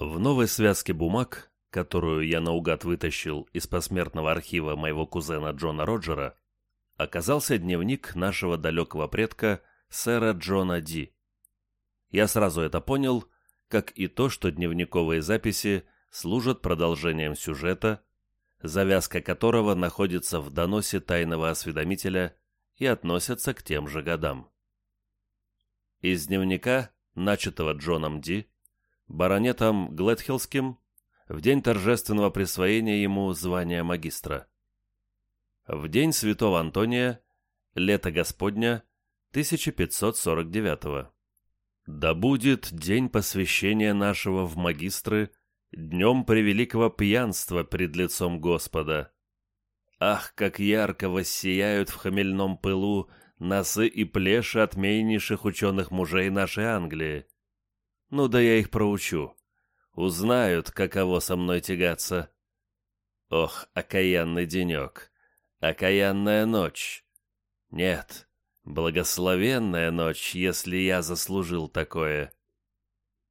В новой связке бумаг, которую я наугад вытащил из посмертного архива моего кузена Джона Роджера, оказался дневник нашего далекого предка сэра Джона Ди. Я сразу это понял, как и то, что дневниковые записи служат продолжением сюжета, завязка которого находится в доносе тайного осведомителя и относятся к тем же годам. Из дневника, начатого Джоном Ди, баронетом Гледхиллским, в день торжественного присвоения ему звания магистра. В день святого Антония, лето Господня, 1549 -го. Да будет день посвящения нашего в магистры днем превеликого пьянства пред лицом Господа. Ах, как ярко воссияют в хмельном пылу носы и плеши отменнейших ученых мужей нашей Англии. Ну да я их проучу. Узнают, каково со мной тягаться. Ох, окаянный денек, окаянная ночь. Нет, благословенная ночь, если я заслужил такое.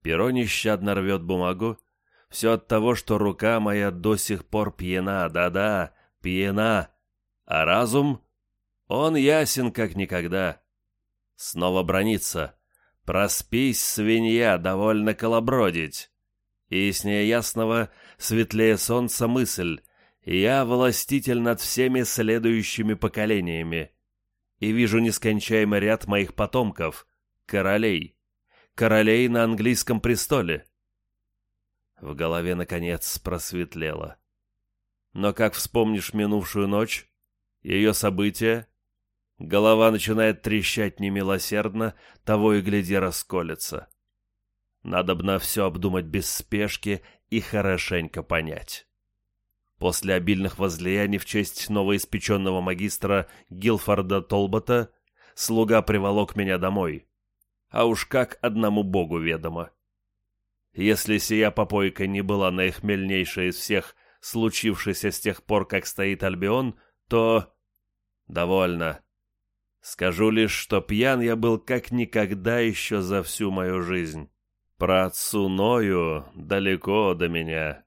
Перо нещадно рвет бумагу, все от того, что рука моя до сих пор пьяна, да-да, пьяна, а разум, он ясен как никогда. Снова бронится. Проспись, свинья, довольно колобродить. Ней ясного, светлее солнца мысль. Я властитель над всеми следующими поколениями. И вижу нескончаемый ряд моих потомков, королей. Королей на английском престоле. В голове, наконец, просветлело. Но как вспомнишь минувшую ночь, ее события, голова начинает трещать немилосердно, того и гляди расколется. Надобно все обдумать без спешки и хорошенько понять. После обильных возлияний в честь новоиспеченного магистра Гилфорда Толбота слуга приволок меня домой. А уж как одному богу ведомо. Если сия попойка не была наихмельнейшая из всех случившихся с тех пор, как стоит Альбион, то... Довольно. Скажу лишь, что пьян я был как никогда еще за всю мою жизнь. Про отцу Ною далеко до меня.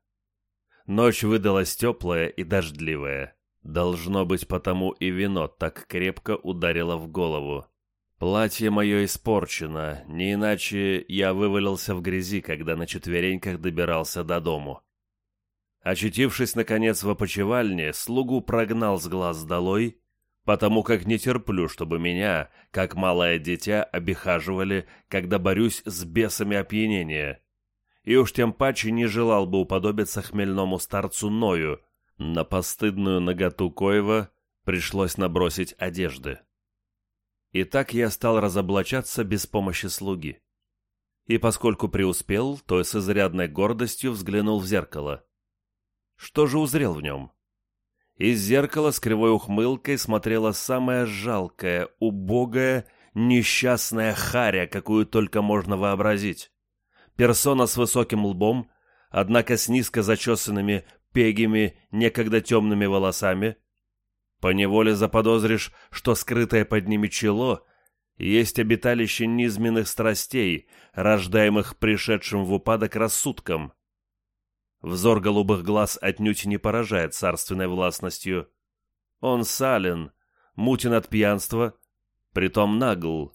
Ночь выдалась теплая и дождливая. Должно быть, потому и вино так крепко ударило в голову. Платье мое испорчено, не иначе я вывалился в грязи, когда на четвереньках добирался до дому. Очутившись, наконец, в опочивальне, слугу прогнал с глаз долой, потому как не терплю, чтобы меня, как малое дитя, обихаживали, когда борюсь с бесами опьянения. И уж тем паче не желал бы уподобиться хмельному старцу Ною. На постыдную наготу Коева пришлось набросить одежды. И так я стал разоблачаться без помощи слуги. И поскольку преуспел, то с изрядной гордостью взглянул в зеркало. Что же узрел в нем? Из зеркала с кривой ухмылкой смотрела самая жалкая, убогая, несчастная харя, какую только можно вообразить. Персона с высоким лбом, однако с низко зачесанными, пегими, некогда темными волосами, Поневоле заподозришь, что скрытое под ними чело есть обиталище низменных страстей, рождаемых пришедшим в упадок рассудком. Взор голубых глаз отнюдь не поражает царственной властностью. Он сален, мутен от пьянства, притом нагл.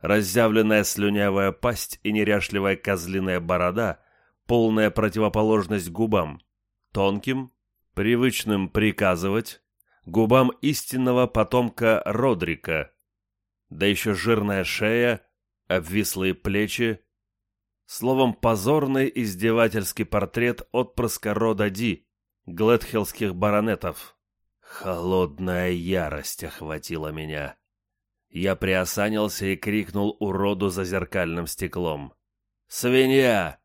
Разъявленная слюнявая пасть и неряшливая козлиная борода — полная противоположность губам, тонким, привычным приказывать, губам истинного потомка Родрика, да еще жирная шея, обвислые плечи, словом, позорный издевательский портрет отпрыска рода Ди, гледхиллских баронетов. Холодная ярость охватила меня. Я приосанился и крикнул уроду за зеркальным стеклом. «Свинья!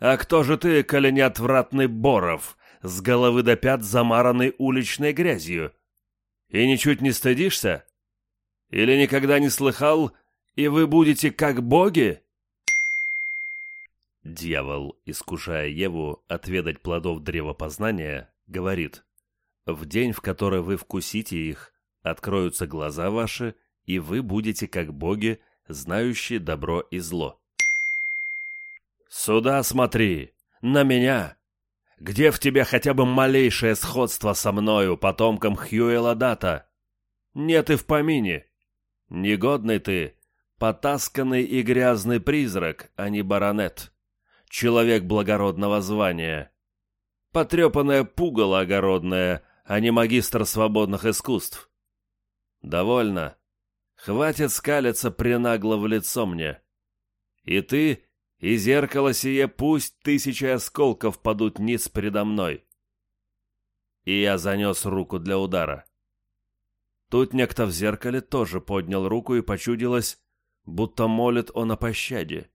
А кто же ты, коли не Боров, с головы до пят замаранный уличной грязью. И ничуть не стыдишься? Или никогда не слыхал, и вы будете как боги?» Дьявол, искушая Еву отведать плодов древа познания, говорит, «В день, в который вы вкусите их, откроются глаза ваши, и вы будете как боги, знающие добро и зло». Сюда смотри, на меня. Где в тебе хотя бы малейшее сходство со мною, потомком Хьюэла Дата? Нет и в помине. Негодный ты, потасканный и грязный призрак, а не баронет. Человек благородного звания. Потрепанное пугало огородное, а не магистр свободных искусств. Довольно. Хватит скалиться пренагло в лицо мне. И ты, и зеркало сие пусть тысячи осколков падут ниц предо мной. И я занес руку для удара. Тут некто в зеркале тоже поднял руку и почудилось, будто молит он о пощаде.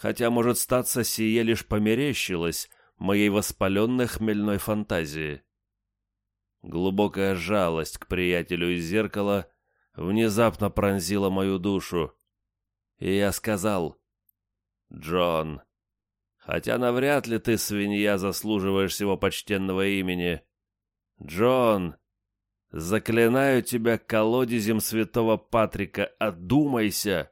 Хотя, может, статься сие лишь померещилось моей воспаленной хмельной фантазии. Глубокая жалость к приятелю из зеркала внезапно пронзила мою душу. И я сказал, «Джон, хотя навряд ли ты, свинья, заслуживаешь всего почтенного имени. Джон, заклинаю тебя колодезем святого Патрика, одумайся,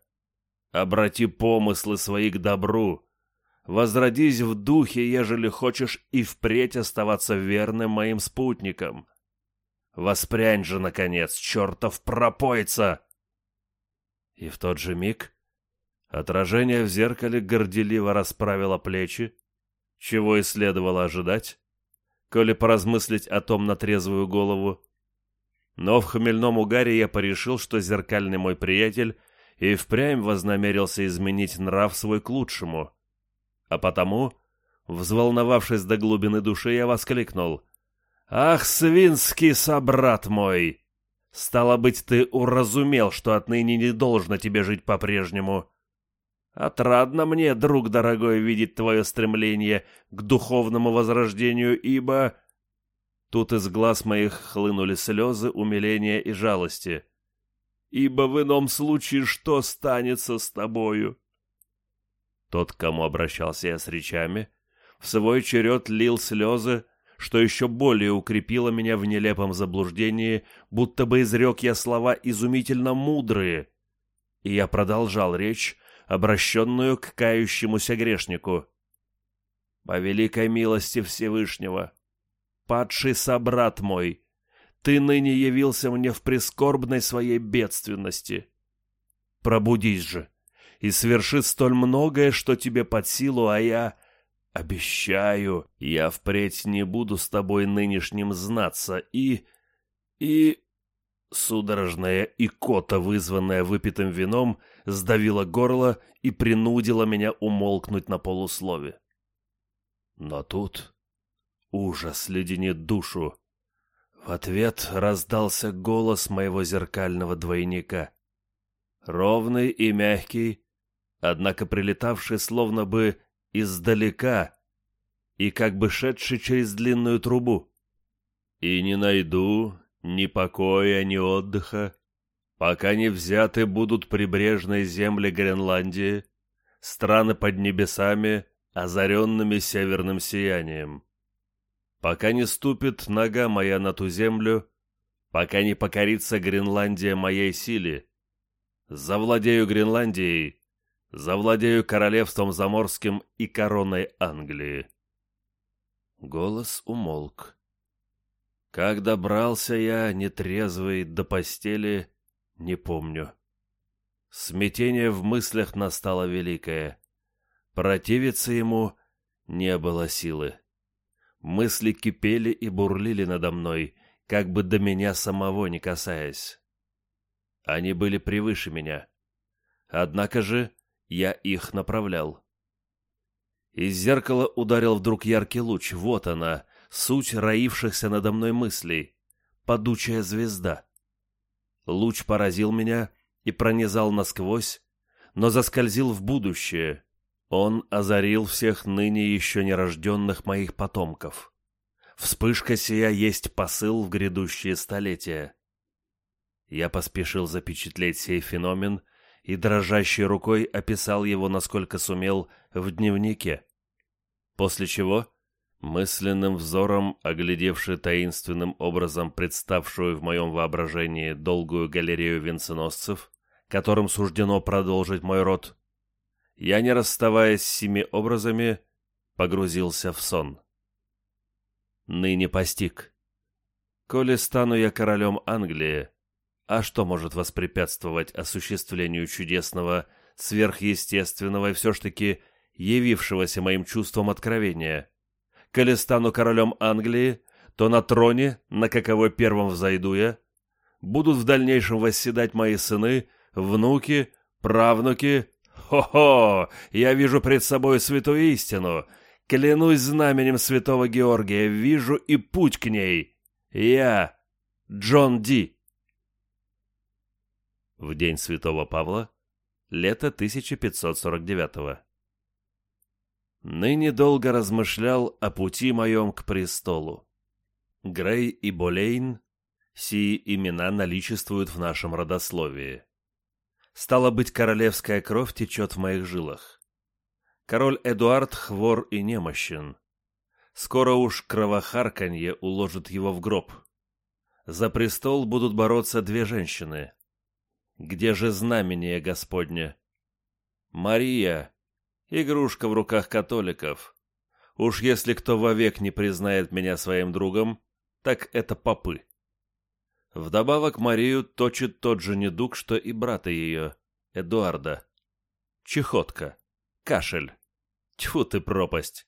обрати помыслы свои к добру». Возродись в духе, ежели хочешь и впредь оставаться верным моим спутникам. Воспрянь же, наконец, чертов пропойца!» И в тот же миг отражение в зеркале горделиво расправило плечи, чего и следовало ожидать, коли поразмыслить о том на трезвую голову. Но в хмельном угаре я порешил, что зеркальный мой приятель и впрямь вознамерился изменить нрав свой к лучшему. А потому, взволновавшись до глубины души, я воскликнул. «Ах, свинский собрат мой! Стало быть, ты уразумел, что отныне не должно тебе жить по-прежнему. Отрадно мне, друг дорогой, видеть твое стремление к духовному возрождению, ибо...» Тут из глаз моих хлынули слезы умиления и жалости. «Ибо в ином случае что станется с тобою?» Тот, к кому обращался я с речами, в свой черед лил слезы, что еще более укрепило меня в нелепом заблуждении, будто бы изрек я слова изумительно мудрые. И я продолжал речь, обращенную к кающемуся грешнику. «По великой милости Всевышнего, падший собрат мой, ты ныне явился мне в прискорбной своей бедственности. Пробудись же и сверши столь многое, что тебе под силу, а я Обещаю, я впредь не буду с тобой нынешним знаться и... и... Судорожная икота, вызванная выпитым вином, сдавила горло и принудила меня умолкнуть на полуслове. Но тут ужас леденит душу. Ответ раздался голос моего зеркального двойника. Ровный и мягкий, однако прилетавший словно бы издалека и как бы шедший через длинную трубу. И не найду ни покоя, ни отдыха, пока не взяты будут прибрежные земли Гренландии, страны под небесами, озаренными северным сиянием. Пока не ступит нога моя на ту землю, пока не покорится Гренландия моей силе, завладею Гренландией, Завладею королевством заморским и короной Англии. Голос умолк. Как добрался я, нетрезвый, до постели, не помню. Смятение в мыслях настало великое. Противиться ему не было силы. Мысли кипели и бурлили надо мной, как бы до меня самого не касаясь. Они были превыше меня. Однако же я их направлял. Из зеркала ударил вдруг яркий луч. Вот она, суть роившихся надо мной мыслей. Падучая звезда. Луч поразил меня и пронизал насквозь, но заскользил в будущее. Он озарил всех ныне еще нерожденных моих потомков. Вспышка сия есть посыл в грядущие столетия. Я поспешил запечатлеть сей феномен и дрожащей рукой описал его, насколько сумел, в дневнике. После чего, мысленным взором, оглядевший таинственным образом представшую в моем воображении долгую галерею венценосцев, которым суждено продолжить мой род, я, не расставаясь с семи образами, погрузился в сон. Ныне постиг. Коли стану я королем Англии, а что может воспрепятствовать осуществлению чудесного, сверхъестественного и все ж таки явившегося моим чувством откровения? Коли стану королем Англии, то на троне, на каковой первым взойду я, будут в дальнейшем восседать мои сыны, внуки, правнуки. Хо-хо! Я вижу пред собой святую истину. Клянусь знаменем святого Георгия, вижу и путь к ней. Я Джон Ди. В день святого Павла, лето 1549 -го. Ныне долго размышлял о пути моем к престолу. Грей и Болейн Сии имена наличествуют в нашем родословии. Стало быть, королевская кровь течет в моих жилах. Король Эдуард хвор и немощен. Скоро уж кровохарканье уложит его в гроб. За престол будут бороться две женщины. Где же знамение Господне? Мария, игрушка в руках католиков. Уж если кто вовек не признает меня своим другом, так это попы. Вдобавок Марию точит тот же недуг, что и брата ее, Эдуарда. Чехотка, кашель. Тьфу ты, пропасть.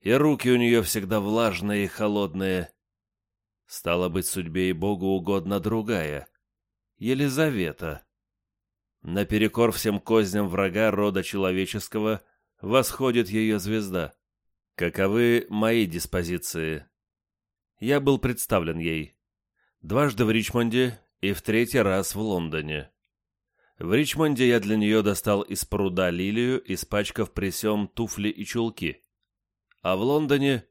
И руки у нее всегда влажные и холодные. Стало быть, судьбе и Богу угодно другая. Елизавета. Наперекор всем козням врага рода человеческого восходит ее звезда. Каковы мои диспозиции? Я был представлен ей Дважды в Ричмонде и в третий раз в Лондоне. В Ричмонде я для нее достал из пруда лилию, испачкав присем туфли и чулки. А в Лондоне...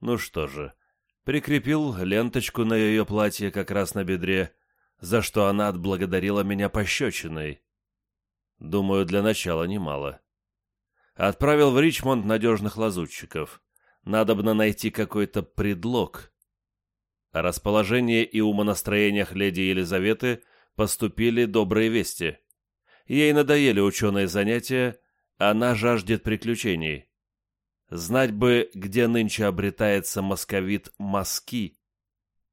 Ну что же, прикрепил ленточку на ее платье как раз на бедре, за что она отблагодарила меня пощечиной. Думаю, для начала немало. Отправил в Ричмонд надежных лазутчиков. Надобно найти какой-то предлог, о расположении и умонастроениях леди Елизаветы поступили добрые вести. Ей надоели ученые занятия, она жаждет приключений. Знать бы, где нынче обретается московит Маски.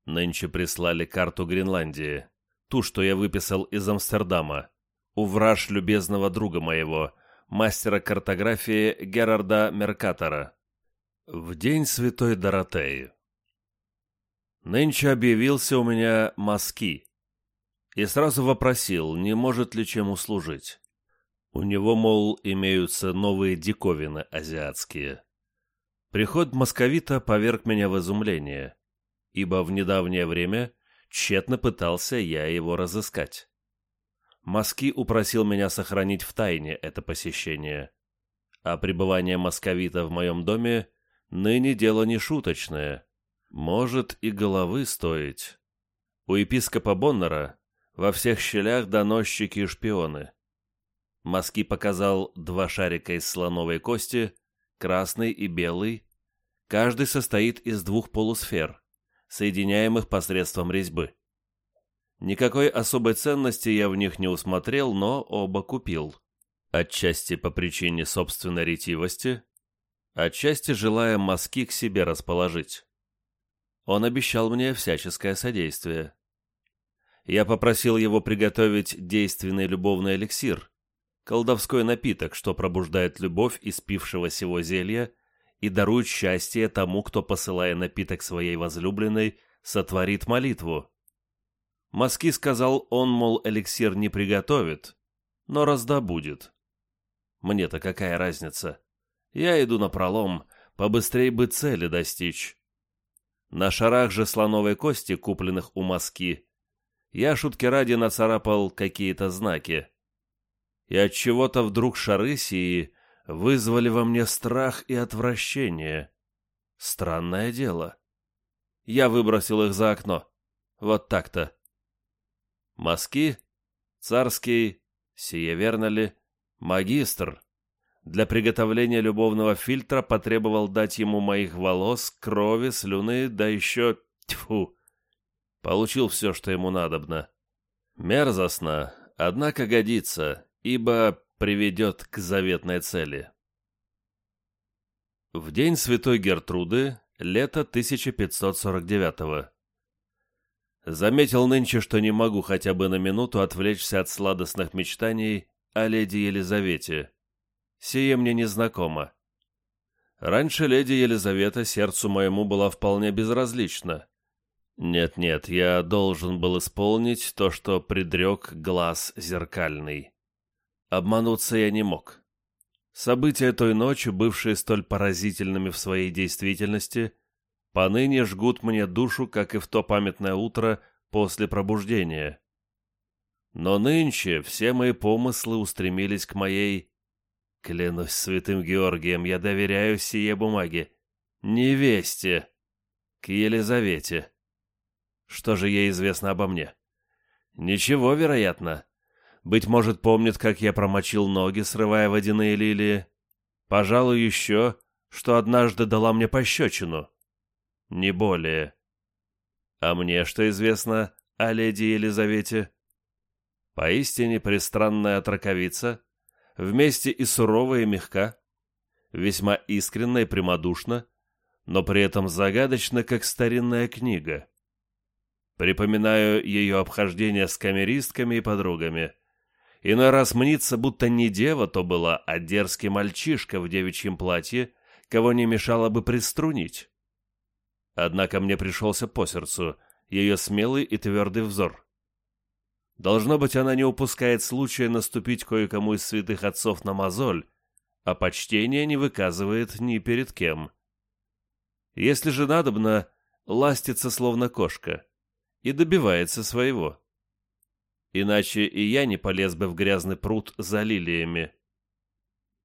Нынче прислали карту Гренландии, ту, что я выписал из Амстердама, у враж любезного друга моего, мастера картографии Герарда Меркатора. В день Святой Доротеи. Нынче объявился у меня Маски и сразу вопросил, не может ли чем услужить. У него, мол, имеются новые диковины азиатские. Приход московита поверг меня в изумление, ибо в недавнее время тщетно пытался я его разыскать. Маски упросил меня сохранить в тайне это посещение, а пребывание московита в моем доме ныне дело не шуточное — может и головы стоить. У епископа Боннера во всех щелях доносчики и шпионы. Маски показал два шарика из слоновой кости, красный и белый. Каждый состоит из двух полусфер, соединяемых посредством резьбы. Никакой особой ценности я в них не усмотрел, но оба купил. Отчасти по причине собственной ретивости, отчасти желая мазки к себе расположить. Он обещал мне всяческое содействие. Я попросил его приготовить действенный любовный эликсир, колдовской напиток, что пробуждает любовь испившего сего зелья и дарует счастье тому, кто, посылая напиток своей возлюбленной, сотворит молитву. Маски сказал, он, мол, эликсир не приготовит, но раздобудет. Мне-то какая разница? Я иду на пролом, побыстрей бы цели достичь. На шарах же слоновой кости, купленных у маски, я шутки ради нацарапал какие-то знаки. И от чего-то вдруг шары сии вызвали во мне страх и отвращение. Странное дело. Я выбросил их за окно. Вот так-то. Маски, царский, сие верно ли, магистр, для приготовления любовного фильтра потребовал дать ему моих волос, крови, слюны, да еще... Тьфу! Получил все, что ему надобно. Мерзостно, однако годится, ибо приведет к заветной цели. В день Святой Гертруды, лето 1549-го. Заметил нынче, что не могу хотя бы на минуту отвлечься от сладостных мечтаний о леди Елизавете. Сие мне незнакомо. Раньше леди Елизавета сердцу моему была вполне безразлична. Нет-нет, я должен был исполнить то, что предрек глаз зеркальный. Обмануться я не мог. События той ночи, бывшие столь поразительными в своей действительности, поныне жгут мне душу, как и в то памятное утро после пробуждения. Но нынче все мои помыслы устремились к моей... Клянусь святым Георгием, я доверяю сие бумаге. Невесте. К Елизавете. Что же ей известно обо мне? Ничего, вероятно. Быть может, помнит, как я промочил ноги, срывая водяные лилии. Пожалуй, еще, что однажды дала мне пощечину. Не более. А мне что известно о леди Елизавете? Поистине пристранная отраковица, вместе и суровая и мягка, весьма искренна и прямодушна, но при этом загадочна, как старинная книга. Припоминаю ее обхождение с камеристками и подругами. Иной раз мнится, будто не дева то была, а дерзкий мальчишка в девичьем платье, кого не мешало бы приструнить. Однако мне пришелся по сердцу ее смелый и твердый взор. Должно быть, она не упускает случая наступить кое-кому из святых отцов на мозоль, а почтения не выказывает ни перед кем. Если же надобно, ластится словно кошка и добивается своего. Иначе и я не полез бы в грязный пруд за лилиями.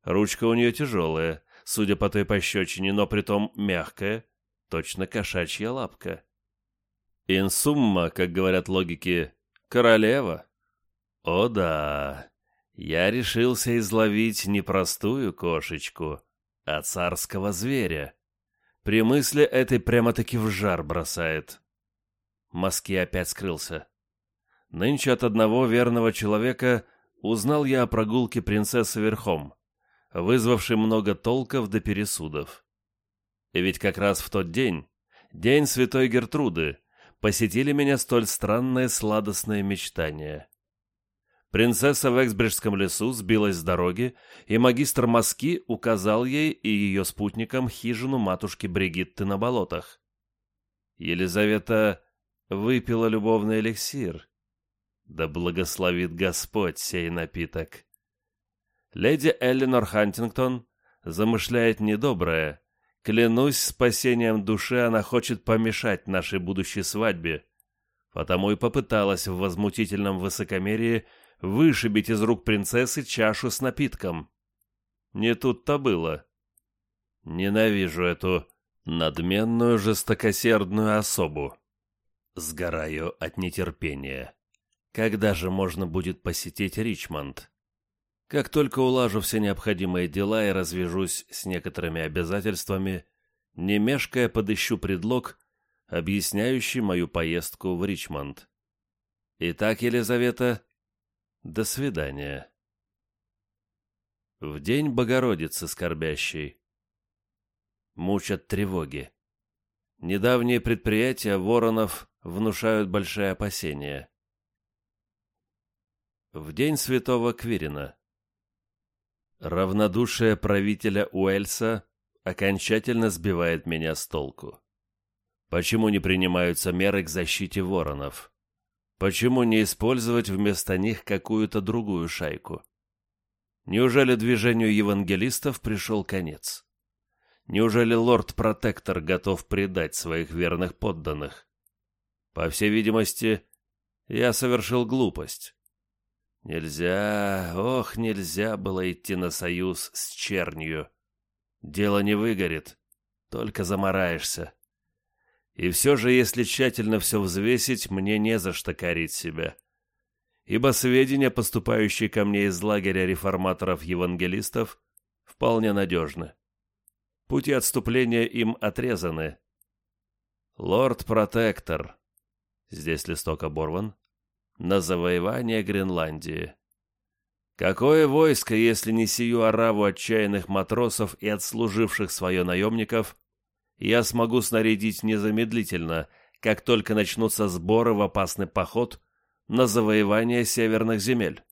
Ручка у нее тяжелая, судя по той пощечине, но притом мягкая, точно кошачья лапка. Инсумма, как говорят логики, королева. О да, я решился изловить не простую кошечку, а царского зверя. При мысли этой прямо-таки в жар бросает. Маски опять скрылся. Нынче от одного верного человека узнал я о прогулке принцессы верхом, вызвавшей много толков до пересудов. И ведь как раз в тот день, день святой Гертруды, посетили меня столь странные сладостные мечтания. Принцесса в Эксбриджском лесу сбилась с дороги, и магистр Маски указал ей и ее спутникам хижину матушки Бригитты на болотах. Елизавета выпила любовный эликсир. Да благословит Господь сей напиток. Леди Эллинор Хантингтон замышляет недоброе, Клянусь спасением души, она хочет помешать нашей будущей свадьбе, потому и попыталась в возмутительном высокомерии вышибить из рук принцессы чашу с напитком. Не тут-то было. Ненавижу эту надменную жестокосердную особу. Сгораю от нетерпения. Когда же можно будет посетить Ричмонд? Как только улажу все необходимые дела и развяжусь с некоторыми обязательствами, не мешкая подыщу предлог, объясняющий мою поездку в Ричмонд. Итак, Елизавета, до свидания. В день Богородицы скорбящей. Мучат тревоги. Недавние предприятия воронов внушают большие опасения. В день святого Квирина. Равнодушие правителя Уэльса окончательно сбивает меня с толку. Почему не принимаются меры к защите воронов? Почему не использовать вместо них какую-то другую шайку? Неужели движению евангелистов пришел конец? Неужели лорд-протектор готов предать своих верных подданных? По всей видимости, я совершил глупость. Нельзя, ох, нельзя было идти на союз с чернью. Дело не выгорит, только замораешься. И все же, если тщательно все взвесить, мне не за что корить себя. Ибо сведения, поступающие ко мне из лагеря реформаторов-евангелистов, вполне надежны. Пути отступления им отрезаны. Лорд-протектор. Здесь листок оборван на завоевание Гренландии. Какое войско, если не сию ораву отчаянных матросов и отслуживших свое наемников, я смогу снарядить незамедлительно, как только начнутся сборы в опасный поход на завоевание северных земель.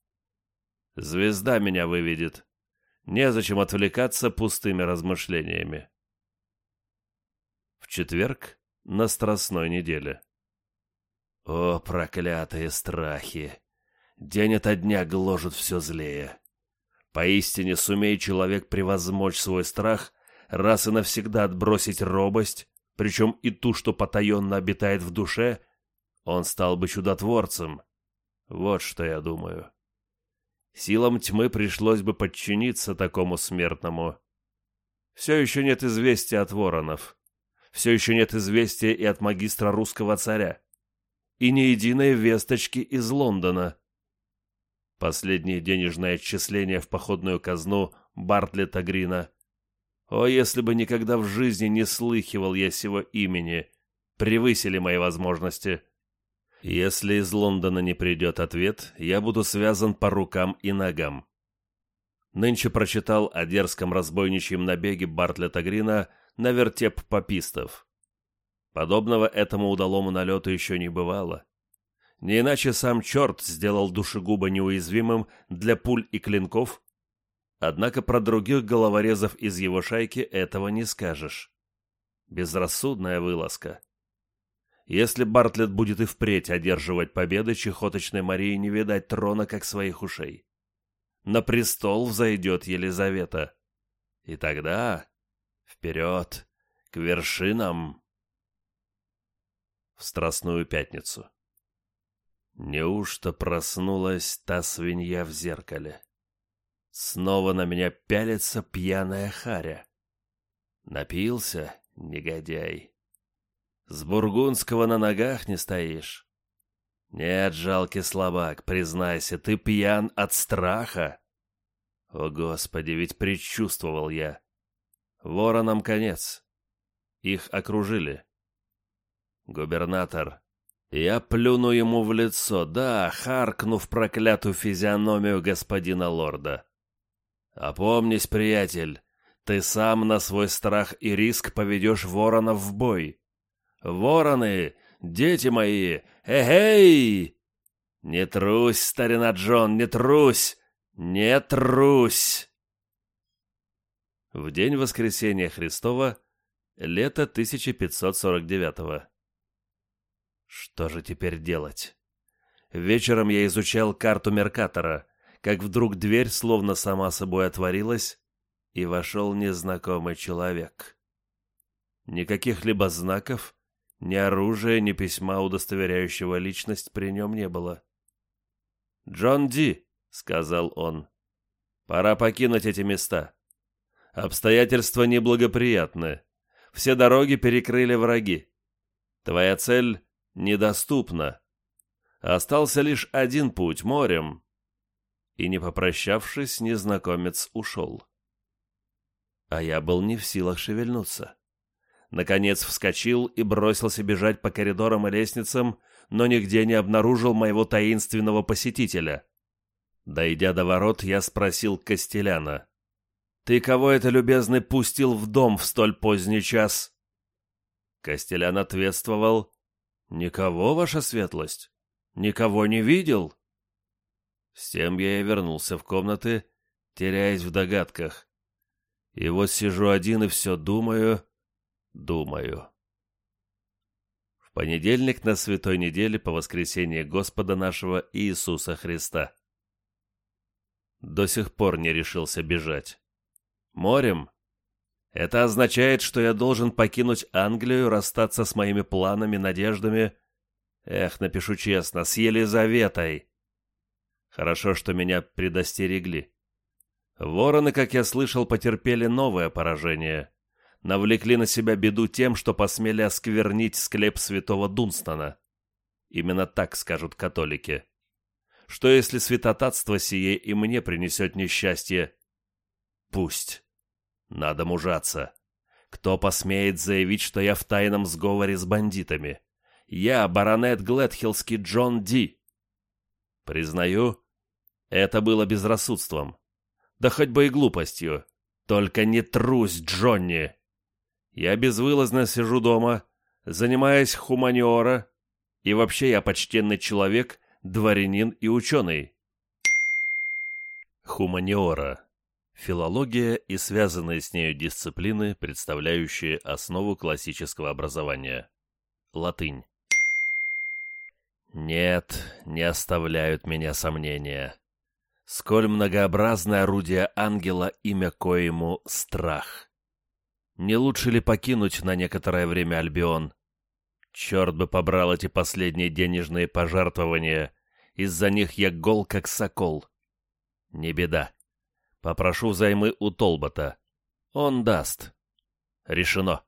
Звезда меня выведет. Незачем отвлекаться пустыми размышлениями. В четверг на Страстной неделе. О, проклятые страхи! День ото дня гложет все злее. Поистине сумей человек превозмочь свой страх, раз и навсегда отбросить робость, причем и ту, что потаенно обитает в душе, он стал бы чудотворцем. Вот что я думаю. Силам тьмы пришлось бы подчиниться такому смертному. Все еще нет известия от воронов. Все еще нет известия и от магистра русского царя. И ни единой весточки из Лондона. Последнее денежное отчисление в походную казну Бартлета Грина. О, если бы никогда в жизни не слыхивал я сего имени, превысили мои возможности. Если из Лондона не придет ответ, я буду связан по рукам и ногам. Нынче прочитал о дерзком разбойничьем набеге Бартлета Грина на вертеп попистов. Подобного этому удалому налету еще не бывало. Не иначе сам черт сделал душегуба неуязвимым для пуль и клинков. Однако про других головорезов из его шайки этого не скажешь. Безрассудная вылазка. Если Бартлетт будет и впредь одерживать победы, чехоточной Марии не видать трона, как своих ушей. На престол взойдет Елизавета. И тогда вперед, к вершинам. Страстную Пятницу. Неужто проснулась та свинья в зеркале? Снова на меня пялится пьяная харя. Напился, негодяй. С бургундского на ногах не стоишь. Нет, жалкий слабак, признайся, ты пьян от страха. О, Господи, ведь предчувствовал я. Воронам конец. Их окружили. Губернатор я плюну ему в лицо, да, харкнув проклятую физиономию господина лорда. Опомнись, приятель, ты сам на свой страх и риск поведешь воронов в бой. Вороны, дети мои, эй-эй! Не трусь, старина Джон, не трусь, не трусь! В день воскресения Христова, лето 1549 -го. Что же теперь делать? Вечером я изучал карту Меркатора, как вдруг дверь словно сама собой отворилась, и вошел незнакомый человек. Никаких либо знаков, ни оружия, ни письма, удостоверяющего личность, при нем не было. «Джон Ди», — сказал он, — «пора покинуть эти места. Обстоятельства неблагоприятны. Все дороги перекрыли враги. Твоя цель недоступно. Остался лишь один путь морем. И не попрощавшись, незнакомец ушел. А я был не в силах шевельнуться. Наконец вскочил и бросился бежать по коридорам и лестницам, но нигде не обнаружил моего таинственного посетителя. Дойдя до ворот, я спросил Костеляна. «Ты кого это, любезный, пустил в дом в столь поздний час?» Костелян ответствовал, «Никого, ваша светлость? Никого не видел?» С тем я и вернулся в комнаты, теряясь в догадках. И вот сижу один и все думаю, думаю. В понедельник на святой неделе по воскресенье Господа нашего Иисуса Христа. До сих пор не решился бежать. Морем это означает, что я должен покинуть Англию, расстаться с моими планами, надеждами. Эх, напишу честно, с Елизаветой. Хорошо, что меня предостерегли. Вороны, как я слышал, потерпели новое поражение. Навлекли на себя беду тем, что посмели осквернить склеп святого Дунстона. Именно так скажут католики. Что если святотатство сие и мне принесет несчастье? Пусть. Надо мужаться. Кто посмеет заявить, что я в тайном сговоре с бандитами? Я баронет Гледхиллский Джон Ди. Признаю, Это было безрассудством. Да хоть бы и глупостью. Только не трусь, Джонни. Я безвылазно сижу дома, занимаясь хуманиора, и вообще я почтенный человек, дворянин и ученый. Хуманиора. Филология и связанные с нею дисциплины, представляющие основу классического образования. Латынь. Нет, не оставляют меня сомнения. Сколь многообразное орудие ангела, имя коему — страх. Не лучше ли покинуть на некоторое время Альбион? Черт бы побрал эти последние денежные пожертвования. Из-за них я гол, как сокол. Не беда. Попрошу взаймы у Толбота. Он даст. Решено.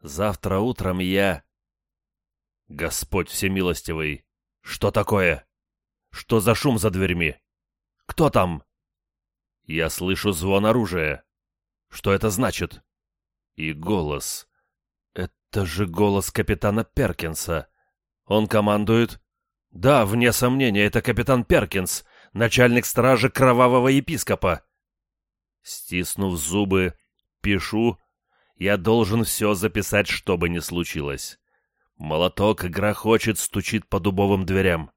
Завтра утром я... Господь всемилостивый, что такое? Что за шум за дверьми? Кто там? Я слышу звон оружия. Что это значит? И голос. Это же голос капитана Перкинса. Он командует... Да, вне сомнения, это капитан Перкинс, начальник стражи кровавого епископа. Стиснув зубы, пишу, я должен все записать, что бы ни случилось. Молоток грохочет, стучит по дубовым дверям.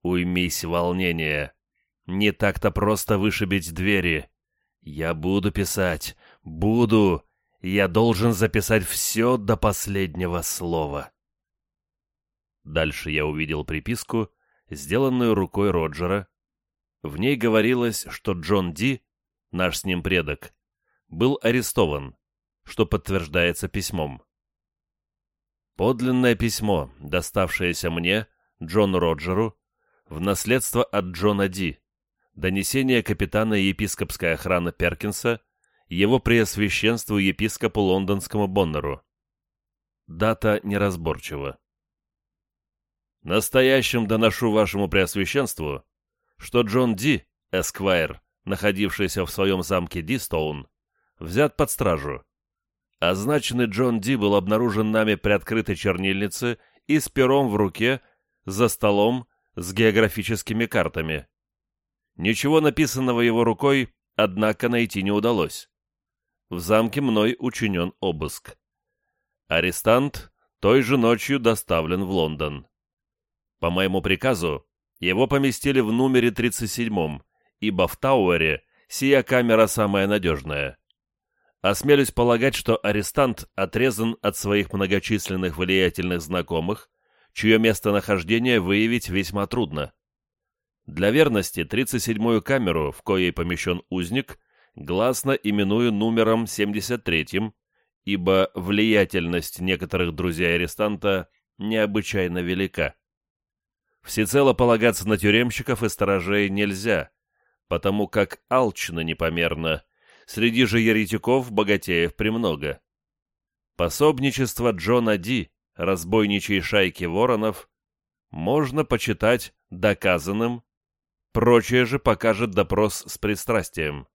Уймись, волнение. Не так-то просто вышибить двери. Я буду писать. Буду. Я должен записать все до последнего слова. Дальше я увидел приписку, сделанную рукой Роджера. В ней говорилось, что Джон Ди наш с ним предок, был арестован, что подтверждается письмом. Подлинное письмо, доставшееся мне, Джону Роджеру, в наследство от Джона Ди, донесение капитана епископской охраны Перкинса, его преосвященству епископу лондонскому Боннеру. Дата неразборчива. Настоящим доношу вашему преосвященству, что Джон Ди, эсквайр, находившийся в своем замке Дистоун, взят под стражу. Означенный Джон Ди был обнаружен нами при открытой чернильнице и с пером в руке за столом с географическими картами. Ничего написанного его рукой, однако, найти не удалось. В замке мной учинен обыск. Арестант той же ночью доставлен в Лондон. По моему приказу, его поместили в номере 37 ибо в Тауэре сия камера самая надежная. Осмелюсь полагать, что арестант отрезан от своих многочисленных влиятельных знакомых, чье местонахождение выявить весьма трудно. Для верности 37-ю камеру, в коей помещен узник, гласно именую номером 73 ибо влиятельность некоторых друзей арестанта необычайно велика. Всецело полагаться на тюремщиков и сторожей нельзя, потому как алчно непомерно, среди же еретиков богатеев премного. Пособничество Джона Ди, разбойничьей шайки воронов, можно почитать доказанным, прочее же покажет допрос с пристрастием.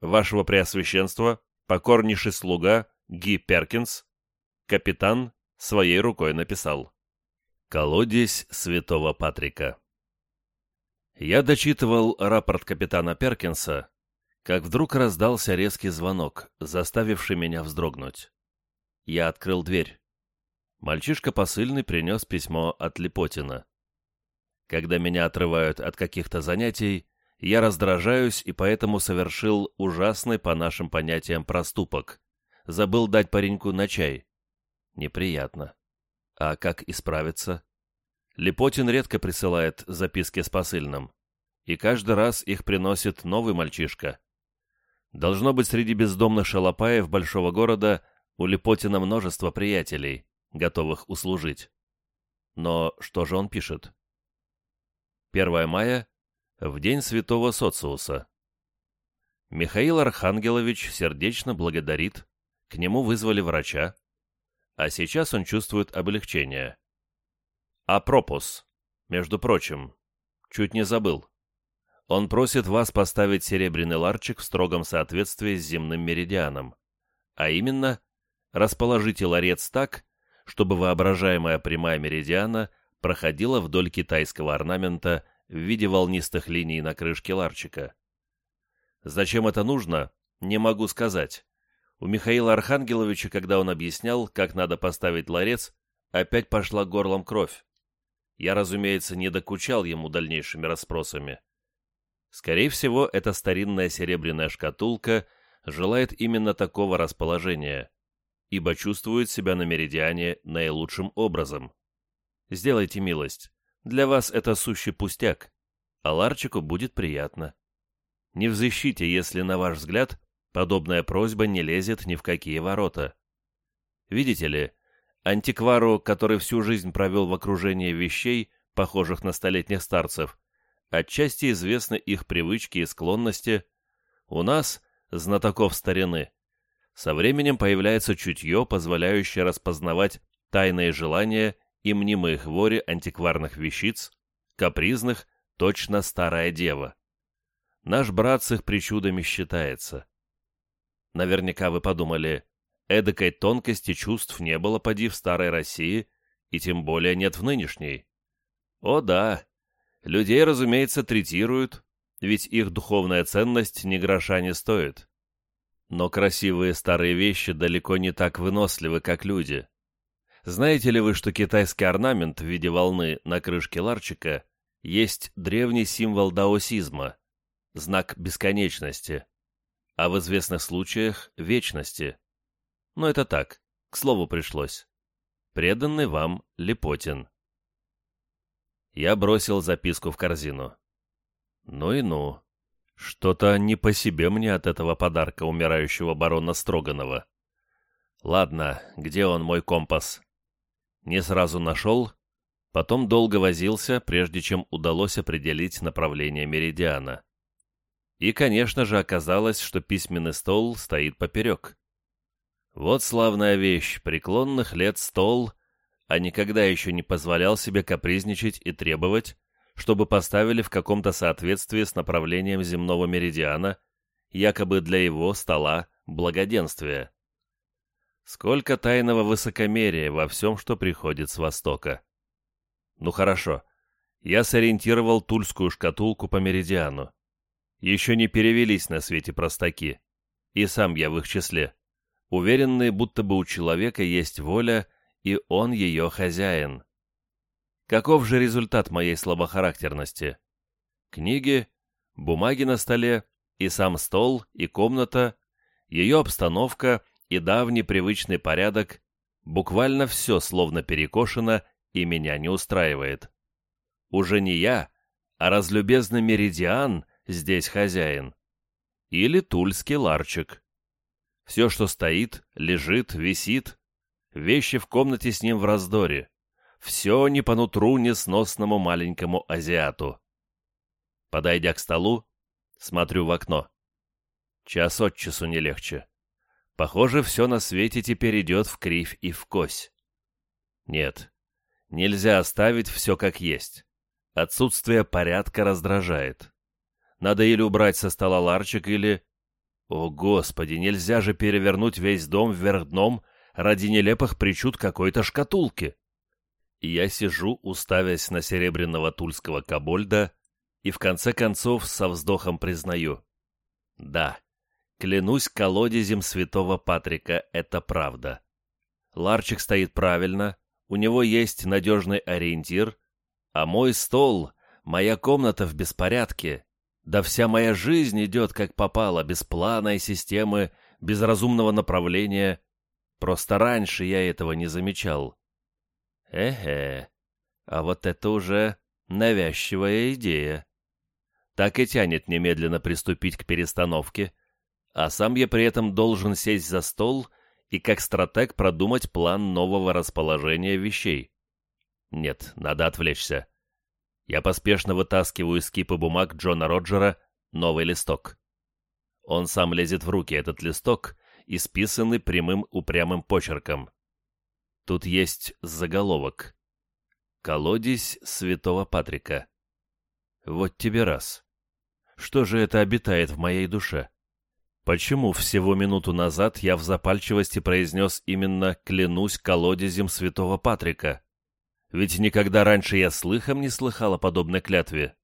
Вашего Преосвященства, покорнейший слуга Ги Перкинс, капитан, своей рукой написал. Колодец святого Патрика. Я дочитывал рапорт капитана Перкинса, как вдруг раздался резкий звонок, заставивший меня вздрогнуть. Я открыл дверь. Мальчишка посыльный принес письмо от Липотина. Когда меня отрывают от каких-то занятий, я раздражаюсь и поэтому совершил ужасный по нашим понятиям проступок. Забыл дать пареньку на чай. Неприятно. А как исправиться? Липотин редко присылает записки с посыльным, и каждый раз их приносит новый мальчишка. Должно быть, среди бездомных шалопаев большого города у Липотина множество приятелей, готовых услужить. Но что же он пишет? 1 мая, в день святого Социуса. Михаил Архангелович сердечно благодарит, к нему вызвали врача, а сейчас он чувствует облегчение. Апропос, между прочим, чуть не забыл. Он просит вас поставить серебряный ларчик в строгом соответствии с земным меридианом, а именно, расположите ларец так, чтобы воображаемая прямая меридиана проходила вдоль китайского орнамента в виде волнистых линий на крышке ларчика. Зачем это нужно, не могу сказать. У Михаила Архангеловича, когда он объяснял, как надо поставить ларец, опять пошла горлом кровь. Я, разумеется, не докучал ему дальнейшими расспросами. Скорее всего, эта старинная серебряная шкатулка желает именно такого расположения, ибо чувствует себя на меридиане наилучшим образом. Сделайте милость. Для вас это сущий пустяк, а Ларчику будет приятно. Не взыщите, если, на ваш взгляд, подобная просьба не лезет ни в какие ворота. Видите ли, антиквару, который всю жизнь провел в окружении вещей, похожих на столетних старцев, Отчасти известны их привычки и склонности. У нас, знатоков старины, со временем появляется чутье, позволяющее распознавать тайные желания и мнимые хвори антикварных вещиц, капризных, точно старая дева. Наш брат с их причудами считается. Наверняка вы подумали, эдакой тонкости чувств не было поди в старой России, и тем более нет в нынешней. О да, Людей, разумеется, третируют, ведь их духовная ценность ни гроша не стоит. Но красивые старые вещи далеко не так выносливы, как люди. Знаете ли вы, что китайский орнамент в виде волны на крышке ларчика есть древний символ даосизма, знак бесконечности, а в известных случаях – вечности? Но это так, к слову пришлось. Преданный вам Лепотин. Я бросил записку в корзину. Ну и ну. Что-то не по себе мне от этого подарка умирающего барона Строганова. Ладно, где он, мой компас? Не сразу нашел, потом долго возился, прежде чем удалось определить направление меридиана. И, конечно же, оказалось, что письменный стол стоит поперек. Вот славная вещь, преклонных лет стол — а никогда еще не позволял себе капризничать и требовать, чтобы поставили в каком-то соответствии с направлением земного меридиана, якобы для его стола благоденствия. Сколько тайного высокомерия во всем, что приходит с Востока. Ну хорошо, я сориентировал тульскую шкатулку по меридиану. Еще не перевелись на свете простаки, и сам я в их числе, уверенные, будто бы у человека есть воля и он ее хозяин. Каков же результат моей слабохарактерности? Книги, бумаги на столе, и сам стол, и комната, ее обстановка и давний привычный порядок, буквально все словно перекошено и меня не устраивает. Уже не я, а разлюбезный меридиан здесь хозяин. Или тульский ларчик. Все, что стоит, лежит, висит, Вещи в комнате с ним в раздоре. Все не по нутру несносному маленькому азиату. Подойдя к столу, смотрю в окно. Час от часу не легче. Похоже, все на свете теперь идет в кривь и в кось. Нет, нельзя оставить все как есть. Отсутствие порядка раздражает. Надо или убрать со стола ларчик, или... О, Господи, нельзя же перевернуть весь дом вверх дном ради нелепых причуд какой-то шкатулки. Я сижу, уставясь на серебряного тульского кобольда, и в конце концов со вздохом признаю. Да, клянусь колодезем святого Патрика, это правда. Ларчик стоит правильно, у него есть надежный ориентир, а мой стол, моя комната в беспорядке, да вся моя жизнь идет как попало, без плана и системы, без разумного направления, Просто раньше я этого не замечал. Эхе, а вот это уже навязчивая идея. Так и тянет немедленно приступить к перестановке, а сам я при этом должен сесть за стол и как стратег продумать план нового расположения вещей. Нет, надо отвлечься. Я поспешно вытаскиваю из кипы бумаг Джона Роджера новый листок. Он сам лезет в руки этот листок исписаны прямым упрямым почерком. Тут есть заголовок. «Колодезь святого Патрика». Вот тебе раз. Что же это обитает в моей душе? Почему всего минуту назад я в запальчивости произнес именно «клянусь колодезем святого Патрика»? Ведь никогда раньше я слыхом не слыхал о подобной клятве.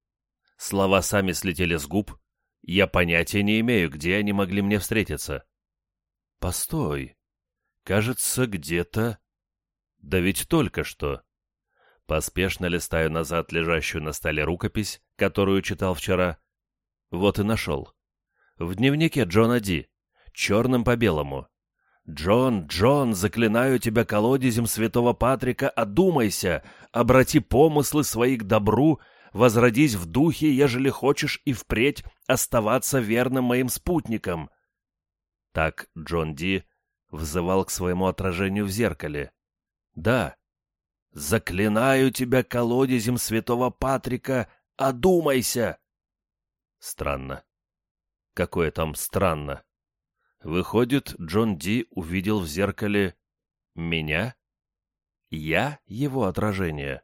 Слова сами слетели с губ. Я понятия не имею, где они могли мне встретиться. Постой. Кажется, где-то... Да ведь только что. Поспешно листаю назад лежащую на столе рукопись, которую читал вчера. Вот и нашел. В дневнике Джона Ди. Черным по белому. «Джон, Джон, заклинаю тебя колодезем святого Патрика, одумайся, обрати помыслы свои к добру, возродись в духе, ежели хочешь и впредь оставаться верным моим спутником». Так Джон Ди взывал к своему отражению в зеркале. «Да, заклинаю тебя колодезем святого Патрика, одумайся!» Странно. Какое там странно. Выходит, Джон Ди увидел в зеркале меня? Я его отражение?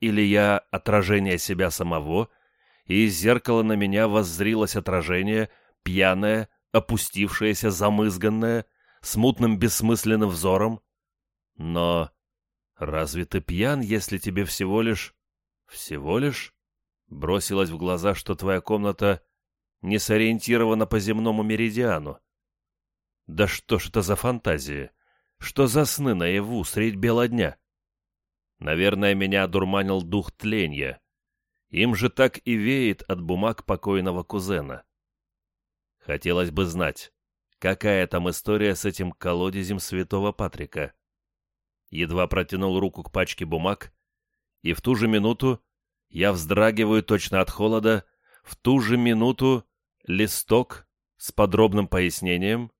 Или я отражение себя самого, и из зеркала на меня воззрилось отражение, пьяное, опустившееся, замызганное, с мутным бессмысленным взором? Но разве ты пьян, если тебе всего лишь... Всего лишь? Бросилось в глаза, что твоя комната не сориентирована по земному меридиану. Да что ж это за фантазии? Что за сны наяву средь бела дня? Наверное, меня одурманил дух тленья. Им же так и веет от бумаг покойного кузена. Хотелось бы знать, какая там история с этим колодезем святого Патрика. Едва протянул руку к пачке бумаг, и в ту же минуту я вздрагиваю точно от холода, в ту же минуту листок с подробным пояснением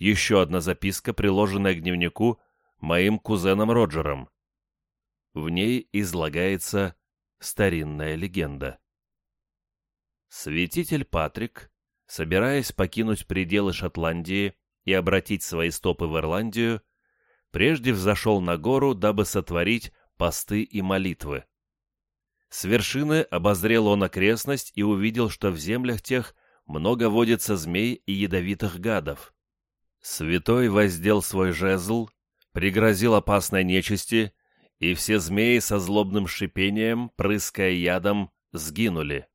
еще одна записка, приложенная к дневнику моим кузеном Роджером. В ней излагается старинная легенда. Святитель Патрик, собираясь покинуть пределы Шотландии и обратить свои стопы в Ирландию, прежде взошел на гору, дабы сотворить посты и молитвы. С вершины обозрел он окрестность и увидел, что в землях тех много водится змей и ядовитых гадов. Святой воздел свой жезл, пригрозил опасной нечисти, и все змеи со злобным шипением, прыская ядом, сгинули.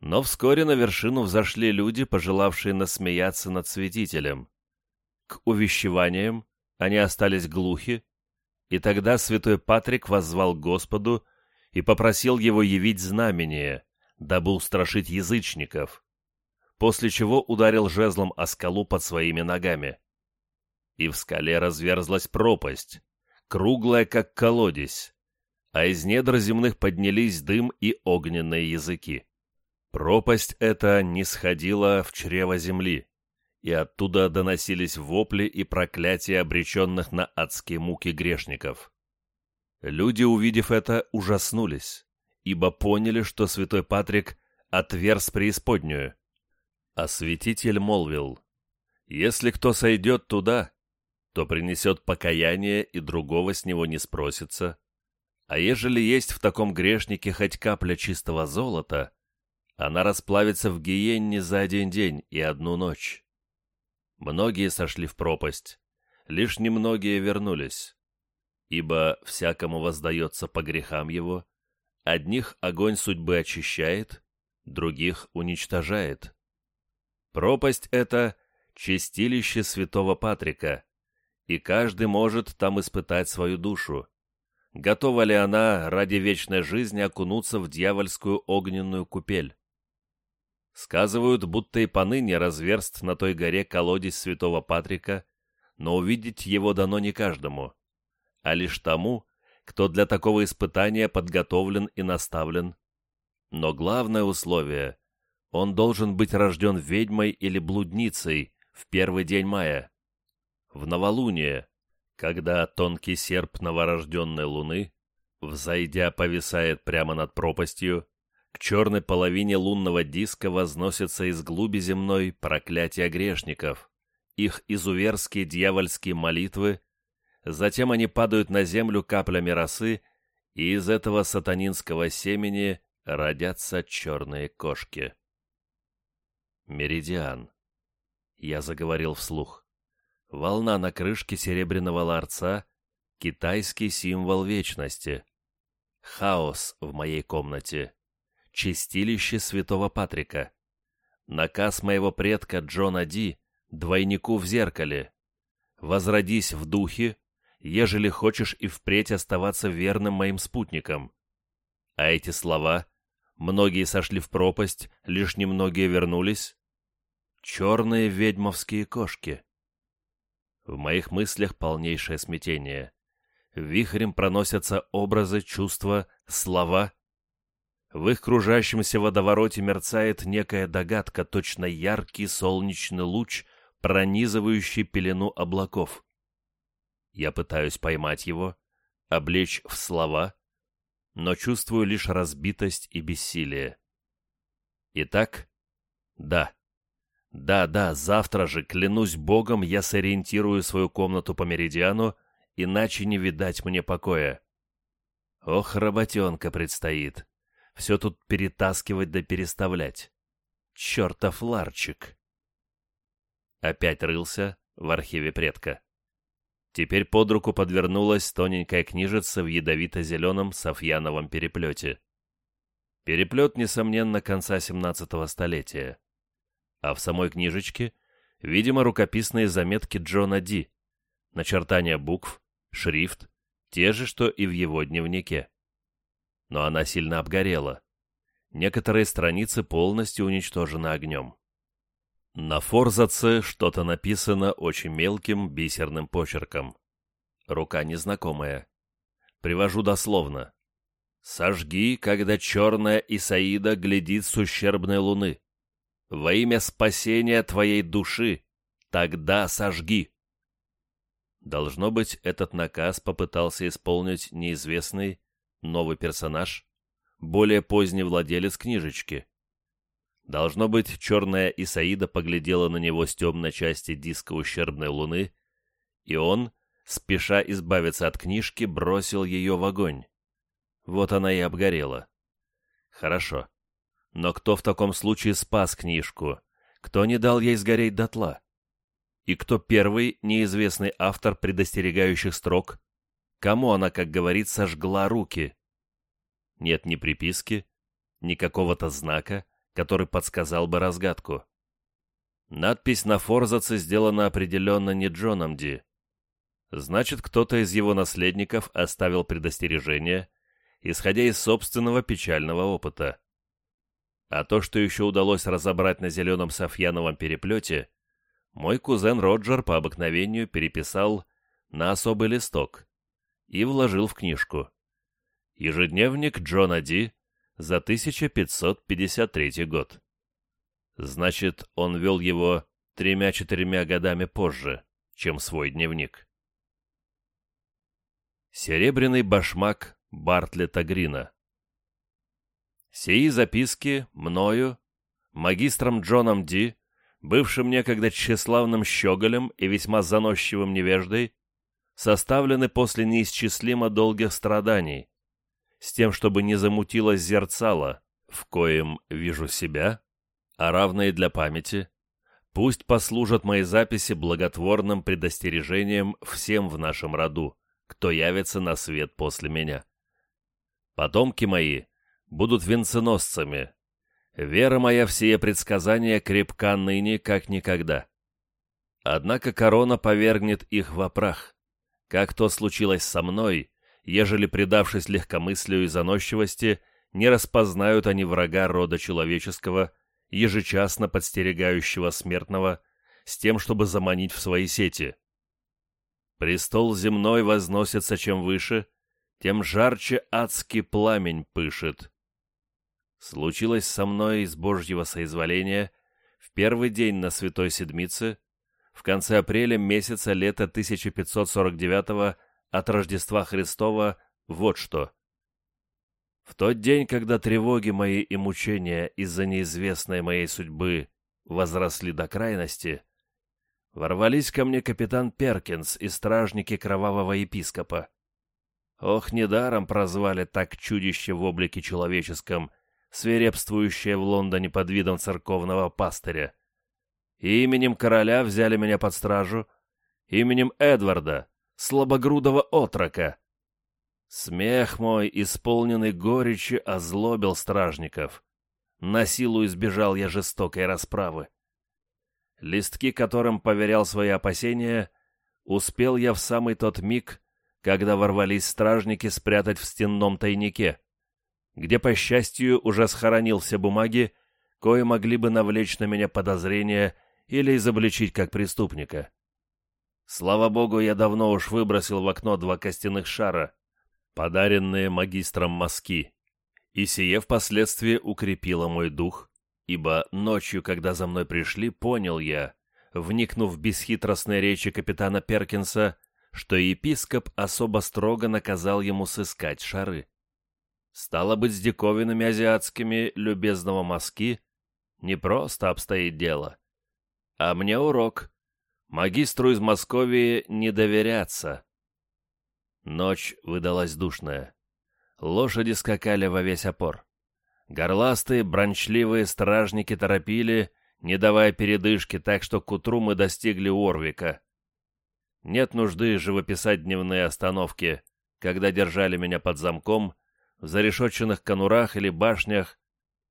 Но вскоре на вершину взошли люди, пожелавшие насмеяться над святителем. К увещеваниям они остались глухи, и тогда святой Патрик воззвал Господу и попросил его явить знамение, дабы устрашить язычников после чего ударил жезлом о скалу под своими ногами. И в скале разверзлась пропасть, круглая, как колодец, а из недр земных поднялись дым и огненные языки. Пропасть эта не сходила в чрево земли, и оттуда доносились вопли и проклятия обреченных на адские муки грешников. Люди, увидев это, ужаснулись, ибо поняли, что святой Патрик отверз преисподнюю, святитель молвил, «Если кто сойдет туда, то принесет покаяние и другого с него не спросится. А ежели есть в таком грешнике хоть капля чистого золота, она расплавится в гиенне за один день и одну ночь». Многие сошли в пропасть, лишь немногие вернулись, ибо всякому воздается по грехам его, одних огонь судьбы очищает, других уничтожает. Пропасть эта — чистилище святого Патрика, и каждый может там испытать свою душу. Готова ли она ради вечной жизни окунуться в дьявольскую огненную купель? Сказывают, будто и поныне разверст на той горе колодец святого Патрика, но увидеть его дано не каждому, а лишь тому, кто для такого испытания подготовлен и наставлен. Но главное условие он должен быть рожден ведьмой или блудницей в первый день мая. В новолуние, когда тонкий серп новорожденной луны, взойдя, повисает прямо над пропастью, к черной половине лунного диска возносится из глуби земной проклятия грешников, их изуверские дьявольские молитвы, затем они падают на землю каплями росы, и из этого сатанинского семени родятся черные кошки. Меридиан. Я заговорил вслух. Волна на крышке серебряного ларца — китайский символ вечности. Хаос в моей комнате. чистилище святого Патрика. Наказ моего предка Джона Ди, двойнику в зеркале. Возродись в духе, ежели хочешь и впредь оставаться верным моим спутникам. А эти слова «многие сошли в пропасть, лишь немногие вернулись» черные ведьмовские кошки. В моих мыслях полнейшее смятение. Вихрем проносятся образы, чувства, слова. В их кружащемся водовороте мерцает некая догадка, точно яркий солнечный луч, пронизывающий пелену облаков. Я пытаюсь поймать его, облечь в слова, но чувствую лишь разбитость и бессилие. Итак, да. Да-да, завтра же, клянусь богом, я сориентирую свою комнату по меридиану, иначе не видать мне покоя. Ох, работенка предстоит. Все тут перетаскивать да переставлять. Чертов ларчик. Опять рылся в архиве предка. Теперь под руку подвернулась тоненькая книжица в ядовито-зеленом софьяновом переплете. Переплет, несомненно, конца 17-го столетия. А в самой книжечке, видимо, рукописные заметки Джона Ди, начертания букв, шрифт, те же, что и в его дневнике. Но она сильно обгорела. Некоторые страницы полностью уничтожены огнем. На форзаце что-то написано очень мелким бисерным почерком. Рука незнакомая. Привожу дословно. «Сожги, когда черная Исаида глядит с ущербной луны. Во имя спасения твоей души, тогда сожги». Должно быть, этот наказ попытался исполнить неизвестный новый персонаж, более поздний владелец книжечки. Должно быть, черная Исаида поглядела на него с темной части диска ущербной луны, и он, спеша избавиться от книжки, бросил ее в огонь. Вот она и обгорела. Хорошо. Но кто в таком случае спас книжку? Кто не дал ей сгореть дотла? И кто первый неизвестный автор предостерегающих строк? Кому она, как говорит, сожгла руки? Нет ни приписки, ни какого-то знака, который подсказал бы разгадку. Надпись на форзаце сделана определенно не Джоном Ди. Значит, кто-то из его наследников оставил предостережение, исходя из собственного печального опыта. А то, что еще удалось разобрать на зеленом софьяновом переплете, мой кузен Роджер по обыкновению переписал на особый листок и вложил в книжку. Ежедневник Джона Ди за 1553 год. Значит, он вел его тремя-четырьмя годами позже, чем свой дневник. Серебряный башмак Бартлета Грина Сии записки мною, магистром Джоном Ди, бывшим некогда тщеславным щеголем и весьма заносчивым невеждой, составлены после неисчислимо долгих страданий, с тем, чтобы не замутилось зерцало, в коем вижу себя, а равные для памяти, пусть послужат мои записи благотворным предостережением всем в нашем роду, кто явится на свет после меня. Потомки мои будут венценосцами. Вера моя в сие предсказания крепка ныне, как никогда. Однако корона повергнет их в прах, как то случилось со мной, ежели, предавшись легкомыслию и заносчивости, не распознают они врага рода человеческого, ежечасно подстерегающего смертного, с тем, чтобы заманить в свои сети. Престол земной возносится чем выше, тем жарче адский пламень пышет. Случилось со мной из Божьего соизволения в первый день на Святой Седмице, в конце апреля месяца лета 1549 года от Рождества Христова вот что. В тот день, когда тревоги мои и мучения из-за неизвестной моей судьбы возросли до крайности, ворвались ко мне капитан Перкинс и стражники кровавого епископа. Ох, недаром прозвали так чудище в облике человеческом, свирепствующее в Лондоне под видом церковного пастыря. И именем короля взяли меня под стражу, именем Эдварда, слабогрудого отрока. Смех мой, исполненный горечи, озлобил стражников. на силу избежал я жестокой расправы. Листки, которым поверял свои опасения, успел я в самый тот миг, когда ворвались стражники спрятать в стенном тайнике, где, по счастью, уже схоронил все бумаги, кое могли бы навлечь на меня подозрения или изобличить как преступника. Слава богу, я давно уж выбросил в окно два костяных шара, подаренные магистром мазки, и сие впоследствии укрепило мой дух, ибо ночью, когда за мной пришли, понял я, вникнув в бесхитростные речи капитана Перкинса, что епископ особо строго наказал ему сыскать шары. Стало быть, с диковинами азиатскими любезного мазки не просто обстоит дело. А мне урок. Магистру из Московии не доверяться. Ночь выдалась душная. Лошади скакали во весь опор. Горластые, брончливые стражники торопили, не давая передышки, так что к утру мы достигли Орвика. Нет нужды живописать дневные остановки, когда держали меня под замком, зарешоченных конурах или башнях.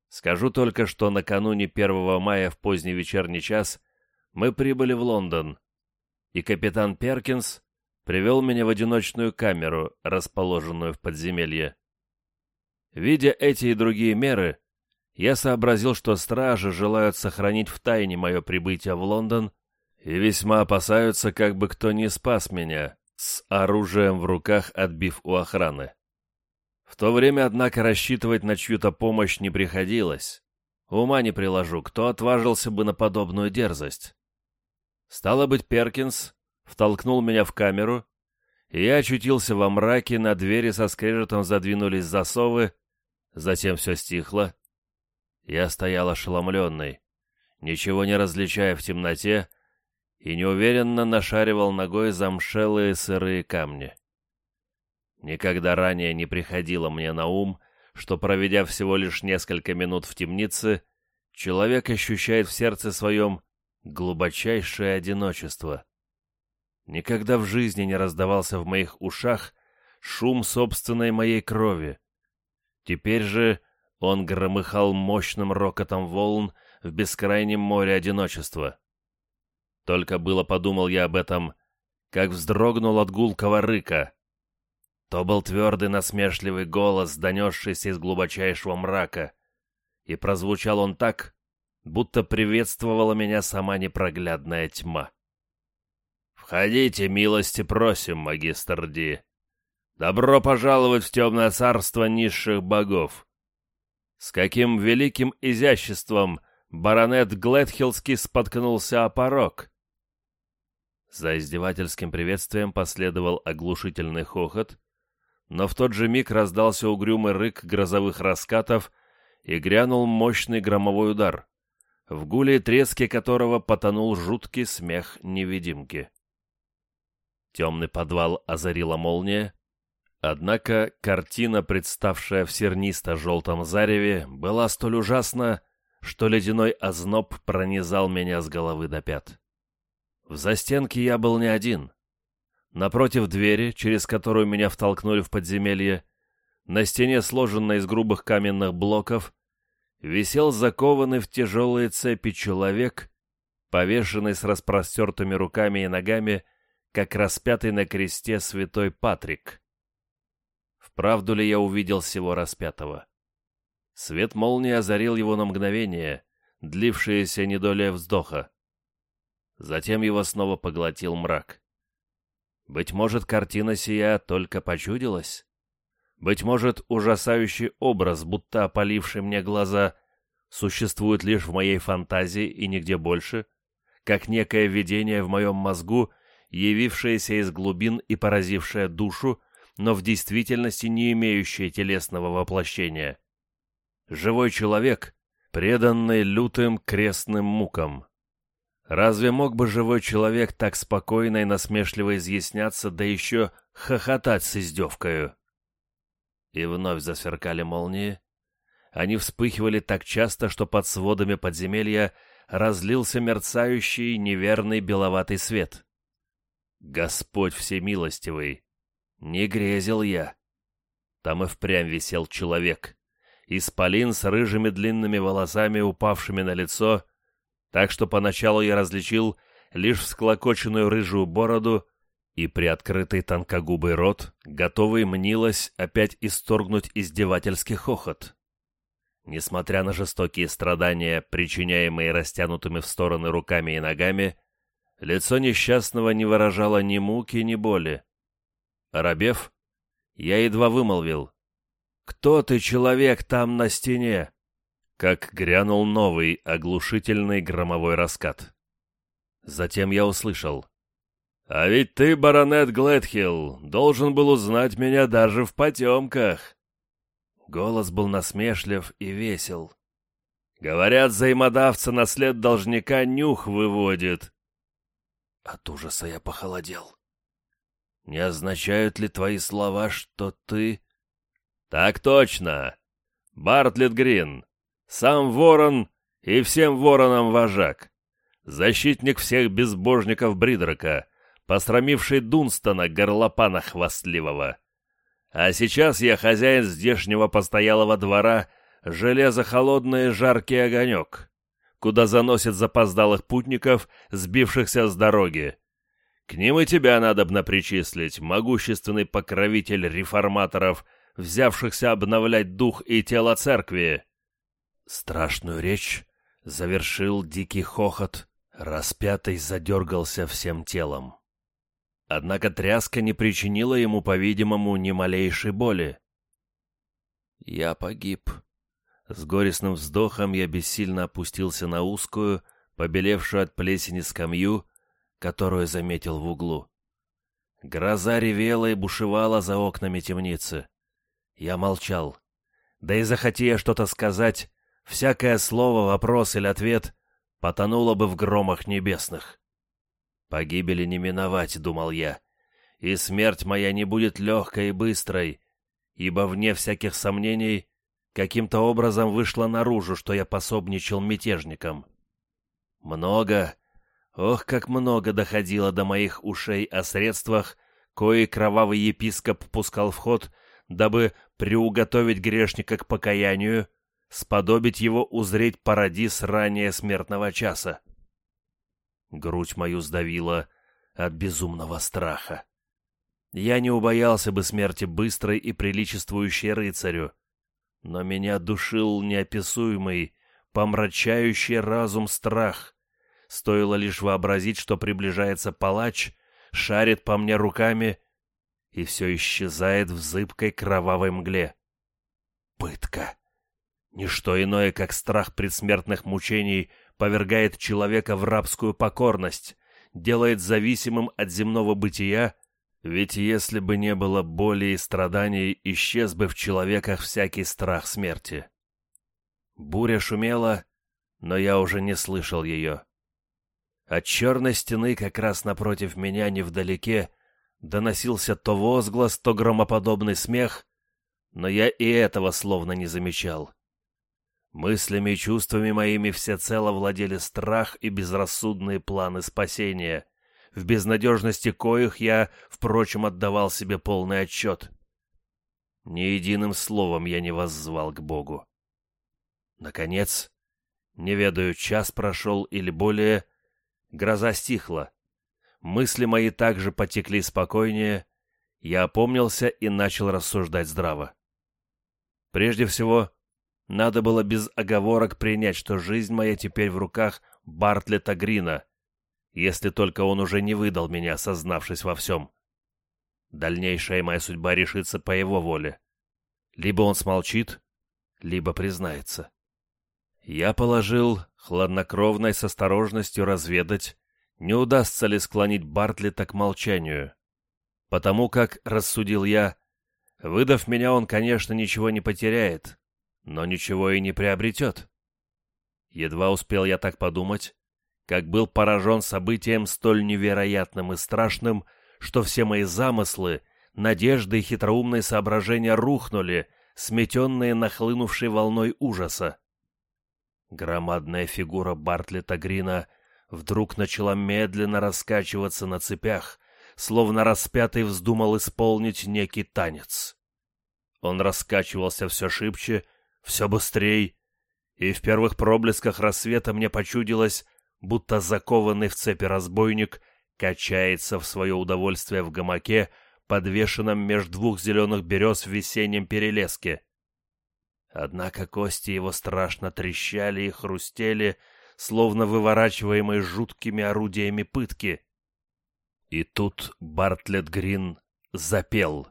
Скажу только, что накануне 1 мая в поздний вечерний час мы прибыли в Лондон, и капитан Перкинс привел меня в одиночную камеру, расположенную в подземелье. Видя эти и другие меры, я сообразил, что стражи желают сохранить в тайне мое прибытие в Лондон и весьма опасаются, как бы кто не спас меня, с оружием в руках отбив у охраны. В то время, однако, рассчитывать на чью-то помощь не приходилось. Ума не приложу, кто отважился бы на подобную дерзость. Стало быть, Перкинс втолкнул меня в камеру, и я очутился во мраке, на двери со скрежетом задвинулись засовы, затем все стихло. Я стоял ошеломленный, ничего не различая в темноте, и неуверенно нашаривал ногой замшелые сырые камни. Никогда ранее не приходило мне на ум, что, проведя всего лишь несколько минут в темнице, человек ощущает в сердце своем глубочайшее одиночество. Никогда в жизни не раздавался в моих ушах шум собственной моей крови. Теперь же он громыхал мощным рокотом волн в бескрайнем море одиночества. Только было подумал я об этом, как вздрогнул от гулкого рыка. То был твердый насмешливый голос, донесшийся из глубочайшего мрака, и прозвучал он так, будто приветствовала меня сама непроглядная тьма. «Входите, милости просим, магистр Ди. Добро пожаловать в темное царство низших богов. С каким великим изяществом баронет Гледхиллский споткнулся о порог!» За издевательским приветствием последовал оглушительный хохот, но в тот же миг раздался угрюмый рык грозовых раскатов и грянул мощный громовой удар, в гуле и треске которого потонул жуткий смех невидимки. Темный подвал озарила молния, однако картина, представшая в сернисто-желтом зареве, была столь ужасна, что ледяной озноб пронизал меня с головы до пят. В застенке я был не один — Напротив двери, через которую меня втолкнули в подземелье, на стене, сложенной из грубых каменных блоков, висел закованный в тяжелые цепи человек, повешенный с распростертыми руками и ногами, как распятый на кресте святой Патрик. Вправду ли я увидел всего распятого? Свет молнии озарил его на мгновение, длившееся недолее вздоха. Затем его снова поглотил мрак. Быть может, картина сия только почудилась? Быть может, ужасающий образ, будто опаливший мне глаза, существует лишь в моей фантазии и нигде больше, как некое видение в моем мозгу, явившееся из глубин и поразившее душу, но в действительности не имеющее телесного воплощения. Живой человек, преданный лютым крестным мукам. Разве мог бы живой человек так спокойно и насмешливо изъясняться, да еще хохотать с издевкою? И вновь засверкали молнии. Они вспыхивали так часто, что под сводами подземелья разлился мерцающий неверный беловатый свет. Господь всемилостивый! Не грезил я. Там и впрямь висел человек, исполин с рыжими длинными волосами, упавшими на лицо, так что поначалу я различил лишь всклокоченную рыжую бороду и приоткрытый тонкогубый рот, готовый мнилось опять исторгнуть издевательский хохот. Несмотря на жестокие страдания, причиняемые растянутыми в стороны руками и ногами, лицо несчастного не выражало ни муки, ни боли. Оробев, я едва вымолвил. «Кто ты, человек, там на стене?» Как грянул новый, оглушительный громовой раскат. Затем я услышал. «А ведь ты, баронет Глэдхилл, должен был узнать меня даже в потемках!» Голос был насмешлив и весел. «Говорят, взаимодавца на след должника нюх выводит». От ужаса я похолодел. «Не означают ли твои слова, что ты...» «Так точно! Бартлетт Грин, сам ворон и всем воронам вожак, защитник всех безбожников Бридрока, посрамивший Дунстона, горлопана хвастливого. А сейчас я хозяин здешнего постоялого двора, железо холодный жаркий огонек, куда заносит запоздалых путников, сбившихся с дороги. К ним и тебя надобно причислить, могущественный покровитель реформаторов, взявшихся обновлять дух и тело церкви. Страшную речь завершил дикий хохот, распятый задергался всем телом. Однако тряска не причинила ему, по-видимому, ни малейшей боли. «Я погиб». С горестным вздохом я бессильно опустился на узкую, побелевшую от плесени скамью, которую заметил в углу. Гроза ревела и бушевала за окнами темницы. Я молчал. Да и захоти я что-то сказать, всякое слово, вопрос или ответ потонуло бы в громах небесных. Погибели не миновать, думал я, и смерть моя не будет легкой и быстрой, ибо вне всяких сомнений каким-то образом вышло наружу, что я пособничал мятежникам. Много, ох, как много доходило до моих ушей о средствах, кои кровавый епископ пускал в ход, дабы приуготовить грешника к покаянию, сподобить его узреть парадис ранее смертного часа. Грудь мою сдавила от безумного страха. Я не убоялся бы смерти быстрой и приличествующей рыцарю, но меня душил неописуемый, помрачающий разум страх. Стоило лишь вообразить, что приближается палач, шарит по мне руками, и все исчезает в зыбкой кровавой мгле. Пытка. Ничто иное, как страх предсмертных мучений, повергает человека в рабскую покорность, делает зависимым от земного бытия, ведь если бы не было боли и страданий, исчез бы в человеках всякий страх смерти. Буря шумела, но я уже не слышал ее. От черной стены как раз напротив меня невдалеке доносился то возглас, то громоподобный смех, но я и этого словно не замечал. Мыслями и чувствами моими всецело владели страх и безрассудные планы спасения, в безнадежности коих я, впрочем, отдавал себе полный отчет. Ни единым словом я не воззвал к Богу. Наконец, не ведаю, час прошел или более, гроза стихла. Мысли мои также потекли спокойнее, я опомнился и начал рассуждать здраво. Прежде всего, надо было без оговорок принять, что жизнь моя теперь в руках Бартлета Грина, если только он уже не выдал меня, сознавшись во всем. Дальнейшая моя судьба решится по его воле. Либо он смолчит, либо признается. Я положил хладнокровной с осторожностью разведать, не удастся ли склонить Бартлета к молчанию. Потому как, рассудил я, выдав меня, он, конечно, ничего не потеряет, но ничего и не приобретет. Едва успел я так подумать, как был поражен событием столь невероятным и страшным, что все мои замыслы, надежды и хитроумные соображения рухнули, сметенные нахлынувшей волной ужаса. Громадная фигура Бартлета Грина вдруг начала медленно раскачиваться на цепях, словно распятый вздумал исполнить некий танец. Он раскачивался все шибче, все быстрей, и в первых проблесках рассвета мне почудилось, будто закованный в цепи разбойник качается в свое удовольствие в гамаке, подвешенном между двух зеленых берез в весеннем перелеске. Однако кости его страшно трещали и хрустели, словно выворачиваемые жуткими орудиями пытки. И тут Бартлетт Грин запел.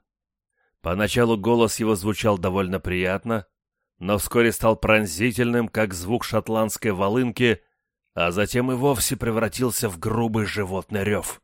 Поначалу голос его звучал довольно приятно, но вскоре стал пронзительным, как звук шотландской волынки, а затем и вовсе превратился в грубый животный рев.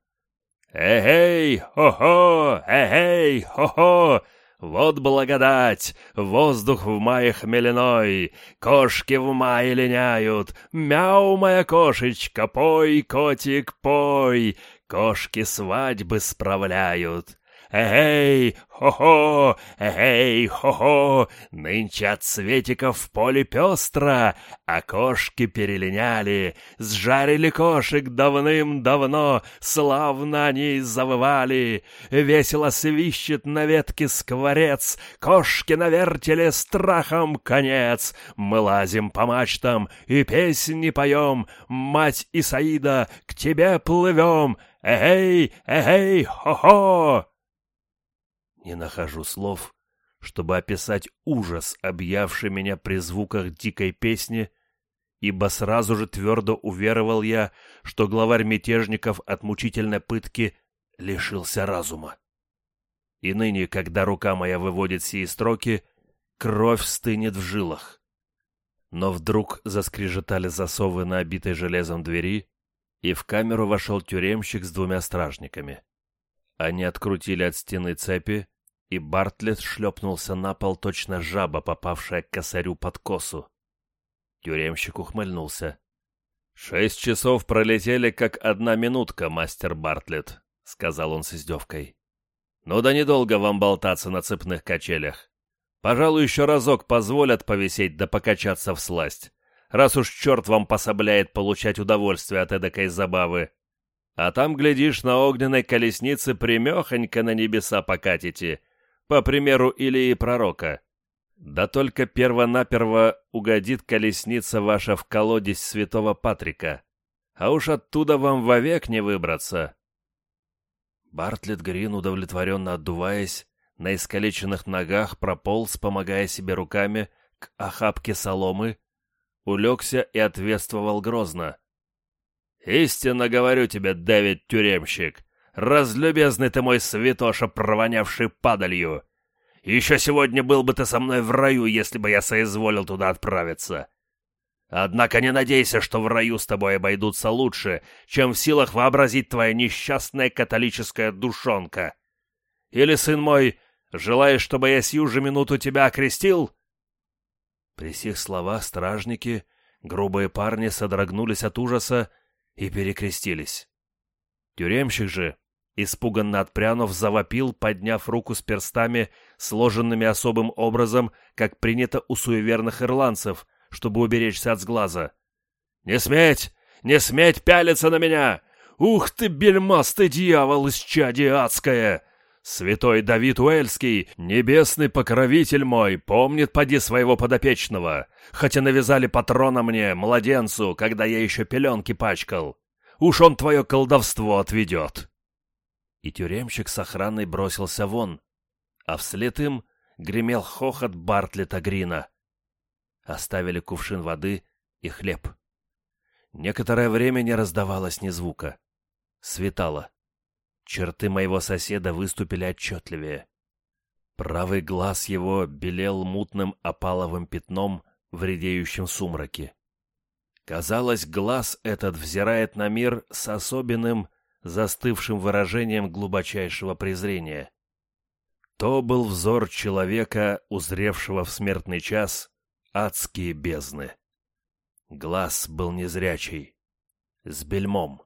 «Эй-эй, хо-хо, эй-эй, хо-хо! Вот благодать! Воздух в мае хмеляной, кошки в мае линяют, мяу, моя кошечка, пой, котик, пой, кошки свадьбы справляют!» Эй, хо-хо, эй, хо-хо, нынче от цветиков в поле пестро, а кошки перелиняли, сжарили кошек давным-давно, славно они завывали, весело свищет на ветке скворец, кошки на вертеле страхом конец, мы лазим по мачтам и песни поем, мать Исаида, к тебе плывем, эй, эй, хо-хо! Не нахожу слов, чтобы описать ужас, объявший меня при звуках дикой песни, ибо сразу же твердо уверовал я, что главарь мятежников от мучительной пытки лишился разума. И ныне, когда рука моя выводит сии строки, кровь стынет в жилах. Но вдруг заскрежетали засовы на обитой железом двери, и в камеру вошел тюремщик с двумя стражниками. Они открутили от стены цепи, и Бартлетт шлепнулся на пол точно жаба, попавшая к косарю под косу. Тюремщик ухмыльнулся. «Шесть часов пролетели, как одна минутка, мастер Бартлетт», — сказал он с издевкой. «Ну да недолго вам болтаться на цепных качелях. Пожалуй, еще разок позволят повисеть да покачаться в сласть, раз уж черт вам пособляет получать удовольствие от эдакой забавы. А там, глядишь, на огненной колеснице примехонько на небеса покатите, по примеру Илии Пророка. Да только первонаперво угодит колесница ваша в колодец святого Патрика, а уж оттуда вам вовек не выбраться. Бартлетт Грин, удовлетворенно отдуваясь, на искалеченных ногах прополз, помогая себе руками, к охапке соломы, улегся и ответствовал грозно. «Истинно говорю тебе, Дэвид Тюремщик, разлюбезный ты мой святоша, провонявший падалью. Еще сегодня был бы ты со мной в раю, если бы я соизволил туда отправиться. Однако не надейся, что в раю с тобой обойдутся лучше, чем в силах вообразить твоя несчастная католическая душонка. Или, сын мой, желаешь, чтобы я сию же минуту тебя окрестил?» При сих словах стражники, грубые парни, содрогнулись от ужаса и перекрестились. Тюремщик же, Испуганно отпрянув, завопил, подняв руку с перстами, сложенными особым образом, как принято у суеверных ирландцев, чтобы уберечься от сглаза. «Не сметь! Не сметь пялиться на меня! Ух ты, бельмастый дьявол из чади адское! Святой Давид Уэльский, небесный покровитель мой, помнит поди своего подопечного, хотя навязали патрона мне, младенцу, когда я еще пеленки пачкал. Уж он твое колдовство отведет!» И тюремщик с охраной бросился вон, а вслед им гремел хохот Бартлета Грина. Оставили кувшин воды и хлеб. Некоторое время не раздавалось ни звука. Светало. Черты моего соседа выступили отчетливее. Правый глаз его белел мутным опаловым пятном в редеющем сумраке. Казалось, глаз этот взирает на мир с особенным застывшим выражением глубочайшего презрения. То был взор человека, узревшего в смертный час адские бездны. Глаз был незрячий, с бельмом.